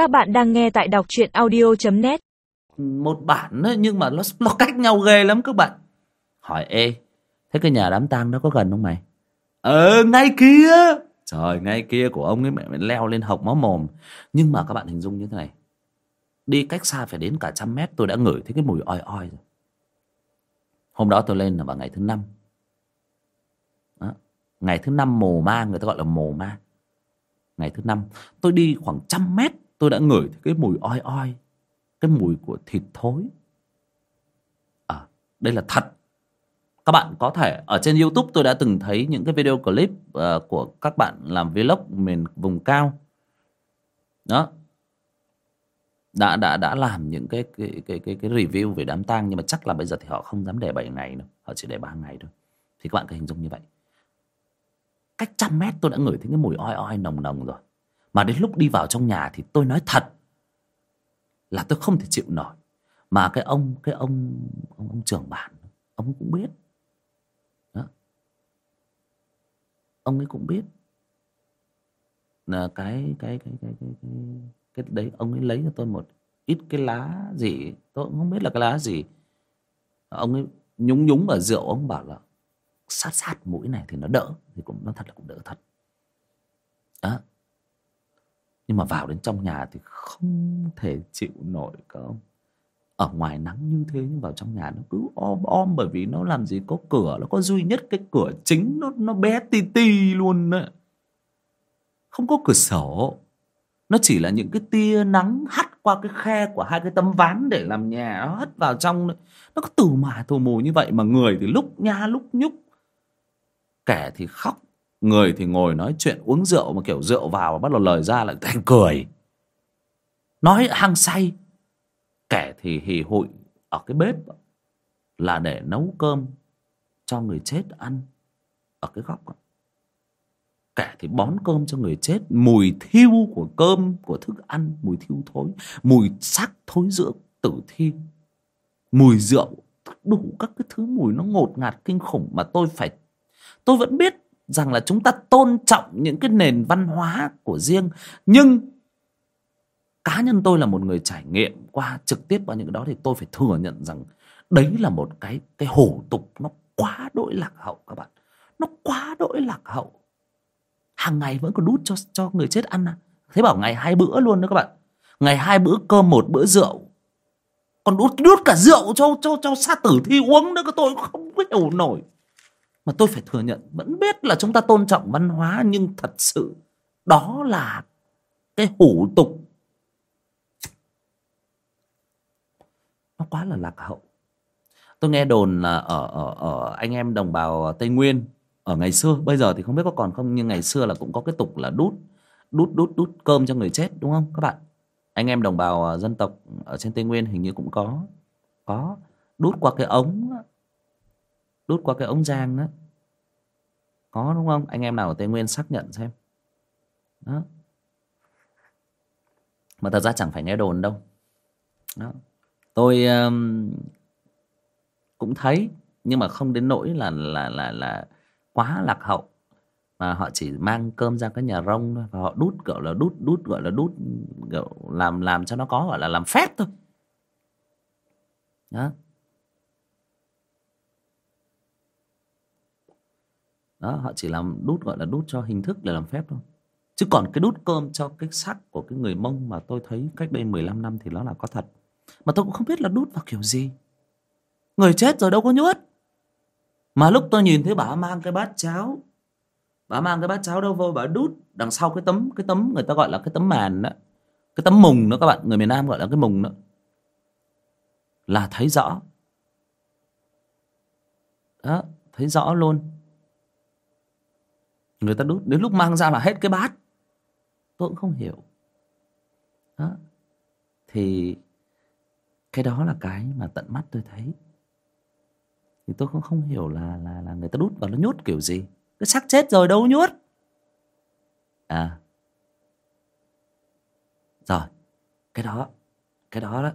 Các bạn đang nghe tại đọc truyện audio.net một bản ấy, nhưng mà nó nó cách nhau ghê lắm các bạn. Hỏi ê thế cái nhà đám tang đó có gần không mày? Ờ ngay kia. Trời ngay kia của ông ấy mẹ, mẹ leo lên hộc máu mồm. Nhưng mà các bạn hình dung như thế này. Đi cách xa phải đến cả trăm mét tôi đã ngửi thấy cái mùi oi oi rồi. Hôm đó tôi lên là vào ngày thứ năm. Đó. ngày thứ năm mồ ma người ta gọi là mồ ma. Ngày thứ năm tôi đi khoảng trăm mét tôi đã ngửi thấy cái mùi oi oi cái mùi của thịt thối. À, đây là thật. Các bạn có thể ở trên youtube tôi đã từng thấy những cái video clip uh, của các bạn làm vlog miền vùng cao. Đó. Đã đã đã làm những cái cái cái cái, cái review về đám tang nhưng mà chắc là bây giờ thì họ không dám để 7 ngày đâu. Họ chỉ để 3 ngày thôi. Thì các bạn cứ hình dung như vậy. Cách trăm mét tôi đã ngửi thấy cái mùi oi oi nồng nồng rồi mà đến lúc đi vào trong nhà thì tôi nói thật là tôi không thể chịu nổi. Mà cái ông cái ông ông, ông trưởng bản ông cũng biết. Đó. Ông ấy cũng biết. Là cái cái cái cái cái cái, cái đấy ông ấy lấy cho tôi một ít cái lá gì tôi cũng không biết là cái lá gì. Ông ấy nhúng nhúng vào rượu ông bảo là sát sát mũi này thì nó đỡ. Thì cũng nó thật là cũng đỡ thật đó nhưng mà vào đến trong nhà thì không thể chịu nổi cơ. ở ngoài nắng như thế nhưng vào trong nhà nó cứ om om bởi vì nó làm gì? Có cửa, nó có duy nhất cái cửa chính, nó nó bé ti ti luôn đấy không có cửa sổ. Nó chỉ là những cái tia nắng hắt qua cái khe của hai cái tấm ván để làm nhà, nó hất vào trong nó cứ từ mà thù mù như vậy mà người thì lúc nha lúc nhúc. Kẻ thì khóc người thì ngồi nói chuyện, uống rượu mà kiểu rượu vào và bắt đầu lời ra lại thành cười. Nói hăng say. Kẻ thì hì hụi ở cái bếp là để nấu cơm cho người chết ăn ở cái góc. Đó. kẻ thì bón cơm cho người chết. Mùi thiêu của cơm, của thức ăn, mùi thiêu thối, mùi xác thối rữa tử thi. Mùi rượu, đủ các cái thứ mùi nó ngột ngạt, kinh khủng mà tôi phải, tôi vẫn biết rằng là chúng ta tôn trọng những cái nền văn hóa của riêng. Nhưng cá nhân tôi là một người trải nghiệm qua trực tiếp qua những cái đó thì tôi phải thừa nhận rằng đấy là một cái cái hủ tục nó quá đỗi lạc hậu các bạn. Nó quá đỗi lạc hậu. Hàng ngày vẫn còn đút cho cho người chết ăn à? Thế bảo ngày hai bữa luôn đó các bạn. Ngày hai bữa cơm, một bữa rượu. Còn đút đút cả rượu cho cho cho sa tử thi uống nữa, tôi không hiểu nổi mà tôi phải thừa nhận, vẫn biết là chúng ta tôn trọng văn hóa, nhưng thật sự đó là cái hủ tục. Nó quá là lạc hậu. Tôi nghe đồn là ở ở ở anh em đồng bào tây nguyên ở ngày xưa, bây giờ thì không biết có còn không, nhưng ngày xưa là cũng có cái tục là đút đút đút đút cơm cho người chết, đúng không các bạn? Anh em đồng bào dân tộc ở trên tây nguyên hình như cũng có có đút qua cái ống đút qua cái ống giang đó có đúng không? Anh em nào ở tây nguyên xác nhận xem. Đó. Mà thật ra chẳng phải nghe đồn đâu. Đó. Tôi um, cũng thấy nhưng mà không đến nỗi là là là là quá lạc hậu. Mà họ chỉ mang cơm ra cái nhà rông thôi và họ đút gọi là đút đút gọi là đút gọi làm làm cho nó có gọi là làm phép thôi. Đó. Đó, họ chỉ làm đút, gọi là đút cho hình thức để làm phép thôi. Chứ còn cái đút cơm cho cái sắc của cái người mông mà tôi thấy cách đây 15 năm thì nó là có thật. Mà tôi cũng không biết là đút vào kiểu gì. Người chết rồi đâu có nhuất mà lúc tôi nhìn thấy bà mang cái bát cháo, bà mang cái bát cháo đâu vô bà đút đằng sau cái tấm cái tấm người ta gọi là cái tấm màn đó. Cái tấm mùng đó các bạn, người miền nam gọi là cái mùng đó. Là thấy rõ. Đó, thấy rõ luôn người ta đút, đến lúc mang ra là hết cái bát. Tôi cũng không hiểu. Đó. Thì cái đó là cái mà tận mắt tôi thấy. Thì tôi cũng không hiểu là là là người ta đút vào nó nhốt kiểu gì. Cái xác chết rồi đâu nhốt. À. Rồi. Cái đó cái đó đó.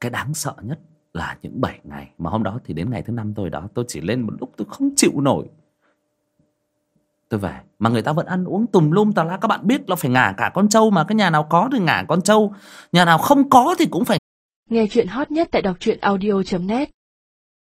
Cái đáng sợ nhất là những 7 ngày. Mà hôm đó thì đến ngày thứ năm tôi đó, tôi chỉ lên một lúc tôi không chịu nổi tôi về. Mà người ta vẫn ăn uống tùm lum tà la. Các bạn biết là phải ngả cả con trâu mà. Cái nhà nào có thì ngả con trâu. Nhà nào không có thì cũng phải Nghe chuyện hot nhất tại đọc truyện audio.net